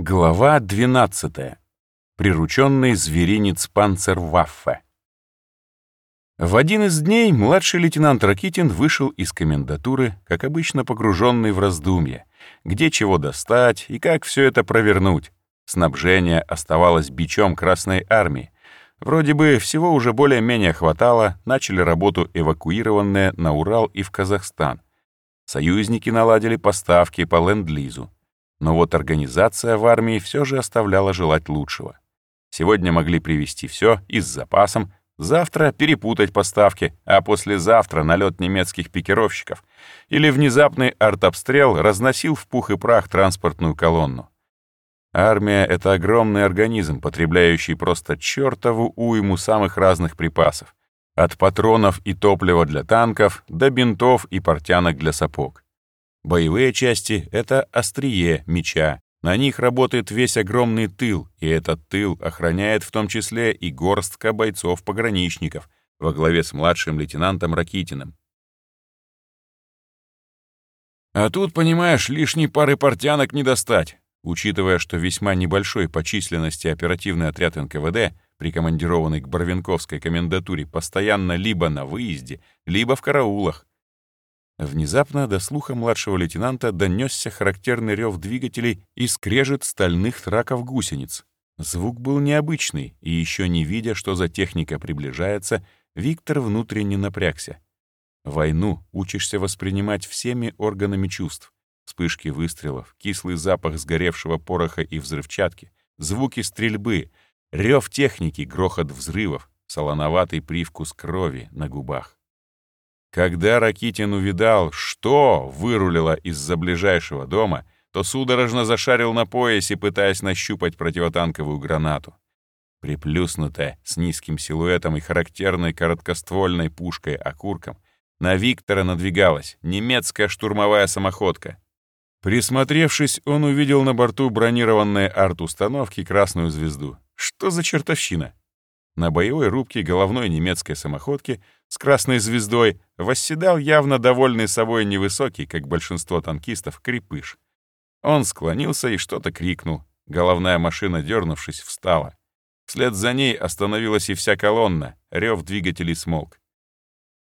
Глава 12. Прирученный зверинец Панцерваффе. В один из дней младший лейтенант Ракитин вышел из комендатуры, как обычно погруженный в раздумья, где чего достать и как все это провернуть. Снабжение оставалось бичом Красной Армии. Вроде бы всего уже более-менее хватало, начали работу эвакуированные на Урал и в Казахстан. Союзники наладили поставки по ленд-лизу. Но вот организация в армии все же оставляла желать лучшего. Сегодня могли привезти все и с запасом, завтра перепутать поставки, а послезавтра налет немецких пикировщиков или внезапный артобстрел разносил в пух и прах транспортную колонну. Армия — это огромный организм, потребляющий просто чертову уйму самых разных припасов. От патронов и топлива для танков до бинтов и портянок для сапог. Боевые части — это острие меча. На них работает весь огромный тыл, и этот тыл охраняет в том числе и горстка бойцов-пограничников во главе с младшим лейтенантом Ракитиным. А тут, понимаешь, лишней пары портянок не достать, учитывая, что весьма небольшой по численности оперативный отряд НКВД, прикомандированный к Барвинковской комендатуре, постоянно либо на выезде, либо в караулах, Внезапно до слуха младшего лейтенанта донесся характерный рев двигателей и скрежет стальных траков гусениц. Звук был необычный, и еще не видя, что за техника приближается, Виктор внутренне напрягся. Войну учишься воспринимать всеми органами чувств. Вспышки выстрелов, кислый запах сгоревшего пороха и взрывчатки, звуки стрельбы, рев техники, грохот взрывов, солоноватый привкус крови на губах. Когда Ракитин увидал, что вырулило из-за ближайшего дома, то судорожно зашарил на поясе, пытаясь нащупать противотанковую гранату. Приплюснутая, с низким силуэтом и характерной короткоствольной пушкой-окурком, на Виктора надвигалась немецкая штурмовая самоходка. Присмотревшись, он увидел на борту бронированной арт-установки красную звезду. Что за чертовщина? На боевой рубке головной немецкой самоходки с красной звездой восседал явно довольный собой невысокий, как большинство танкистов, крепыш. Он склонился и что-то крикнул. Головная машина, дернувшись, встала. Вслед за ней остановилась и вся колонна, рев двигателей смолк.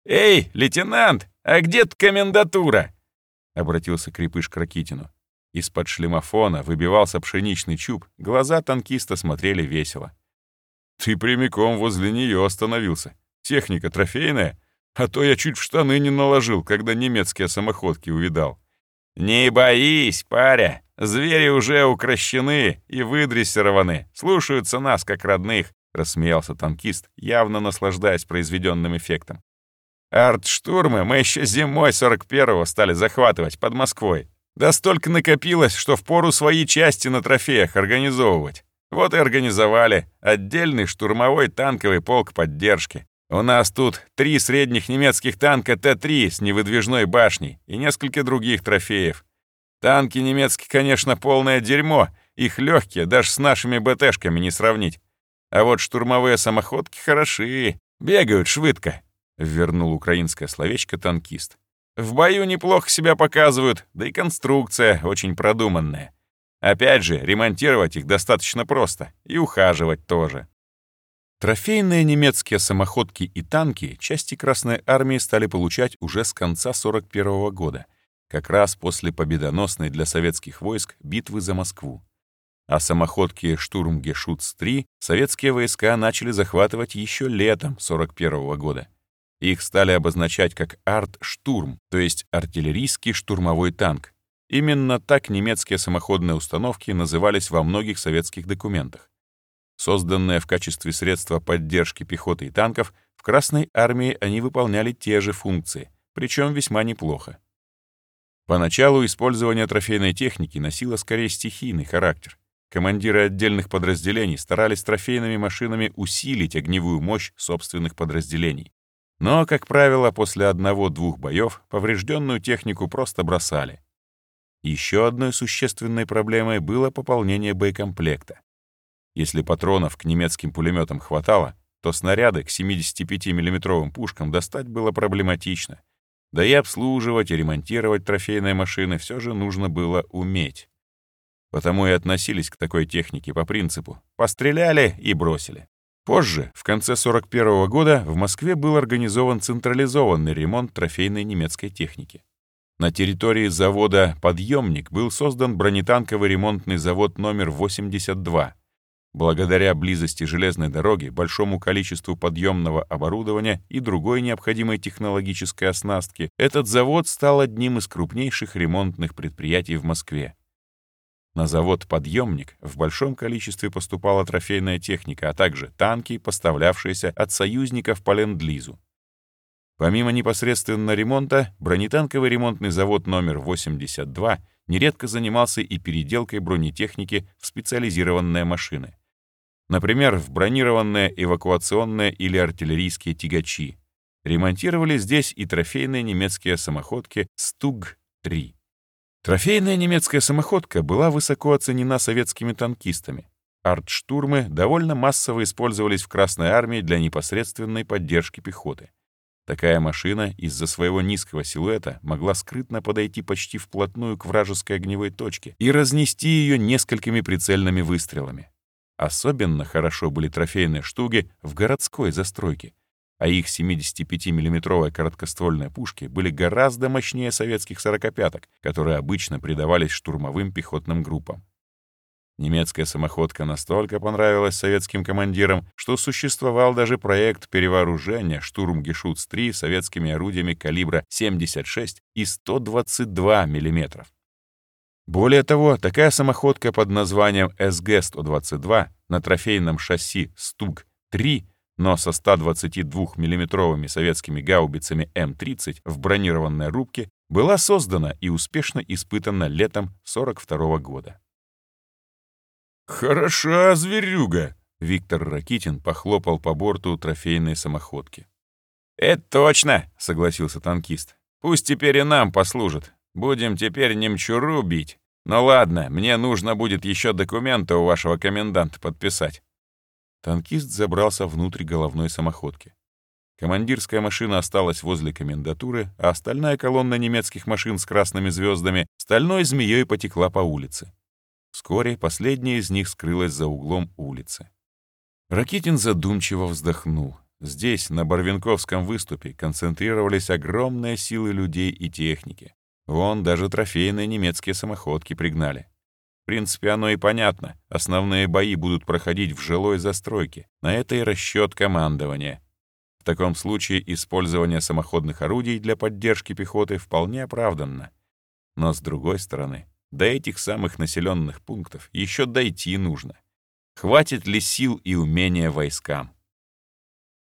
«Эй, лейтенант, а где-то комендатура?» — обратился крепыш к Ракитину. Из-под шлемофона выбивался пшеничный чуб, глаза танкиста смотрели весело. Ты прямиком возле нее остановился. Техника трофейная, а то я чуть в штаны не наложил, когда немецкие самоходки увидал. «Не боись, паря, звери уже укращены и выдрессированы, слушаются нас как родных», — рассмеялся танкист, явно наслаждаясь произведенным эффектом. «Арт-штурмы мы еще зимой 41-го стали захватывать под Москвой. Да столько накопилось, что впору свои части на трофеях организовывать. Вот и организовали отдельный штурмовой танковый полк поддержки. У нас тут три средних немецких танка Т-3 с невыдвижной башней и несколько других трофеев. Танки немецкие, конечно, полное дерьмо, их легкие, даже с нашими БТшками не сравнить. А вот штурмовые самоходки хороши, бегают швыдко», — вернул украинское словечко танкист. «В бою неплохо себя показывают, да и конструкция очень продуманная. Опять же, ремонтировать их достаточно просто, и ухаживать тоже. Трофейные немецкие самоходки и танки части Красной Армии стали получать уже с конца 41 -го года, как раз после победоносной для советских войск битвы за Москву. А самоходки «Штурмгешутс-3» советские войска начали захватывать еще летом 41 -го года. Их стали обозначать как арт-штурм, то есть артиллерийский штурмовой танк, Именно так немецкие самоходные установки назывались во многих советских документах. Созданные в качестве средства поддержки пехоты и танков, в Красной армии они выполняли те же функции, причем весьма неплохо. Поначалу использование трофейной техники носило скорее стихийный характер. Командиры отдельных подразделений старались трофейными машинами усилить огневую мощь собственных подразделений. Но, как правило, после одного-двух боев поврежденную технику просто бросали. Еще одной существенной проблемой было пополнение боекомплекта. Если патронов к немецким пулеметам хватало, то снаряды к 75 миллиметровым пушкам достать было проблематично. Да и обслуживать и ремонтировать трофейные машины все же нужно было уметь. Потому и относились к такой технике по принципу «постреляли и бросили». Позже, в конце 41 -го года, в Москве был организован централизованный ремонт трофейной немецкой техники. На территории завода «Подъемник» был создан бронетанковый ремонтный завод номер 82. Благодаря близости железной дороги, большому количеству подъемного оборудования и другой необходимой технологической оснастки, этот завод стал одним из крупнейших ремонтных предприятий в Москве. На завод «Подъемник» в большом количестве поступала трофейная техника, а также танки, поставлявшиеся от союзников по Ленд-Лизу. Помимо непосредственно ремонта, бронетанковый ремонтный завод номер 82 нередко занимался и переделкой бронетехники в специализированные машины. Например, в бронированные эвакуационные или артиллерийские тягачи. Ремонтировали здесь и трофейные немецкие самоходки «Стуг-3». Трофейная немецкая самоходка была высоко оценена советскими танкистами. Артштурмы довольно массово использовались в Красной армии для непосредственной поддержки пехоты. Такая машина из-за своего низкого силуэта могла скрытно подойти почти вплотную к вражеской огневой точке и разнести ее несколькими прицельными выстрелами. Особенно хорошо были трофейные штуги в городской застройке, а их 75 миллиметровые короткоствольные пушки были гораздо мощнее советских сорокопяток, которые обычно придавались штурмовым пехотным группам. Немецкая самоходка настолько понравилась советским командирам, что существовал даже проект перевооружения «Штурмгешутс-3» советскими орудиями калибра 76 и 122 мм. Более того, такая самоходка под названием СГ-122 на трофейном шасси «Стуг-3» но со 122 миллиметровыми советскими гаубицами М-30 в бронированной рубке была создана и успешно испытана летом 42 года. «Хороша зверюга!» — Виктор Ракитин похлопал по борту трофейной самоходки. «Это точно!» — согласился танкист. «Пусть теперь и нам послужит. Будем теперь немчуру бить. Ну ладно, мне нужно будет еще документы у вашего коменданта подписать. Танкист забрался внутрь головной самоходки. Командирская машина осталась возле комендатуры, а остальная колонна немецких машин с красными звездами стальной змеей потекла по улице. Вскоре последняя из них скрылась за углом улицы. Ракитин задумчиво вздохнул. Здесь, на Барвинковском выступе, концентрировались огромные силы людей и техники. Вон даже трофейные немецкие самоходки пригнали. В принципе, оно и понятно. Основные бои будут проходить в жилой застройке. На это и расчет командования. В таком случае использование самоходных орудий для поддержки пехоты вполне оправданно. Но с другой стороны, до этих самых населенных пунктов еще дойти нужно. Хватит ли сил и умения войскам?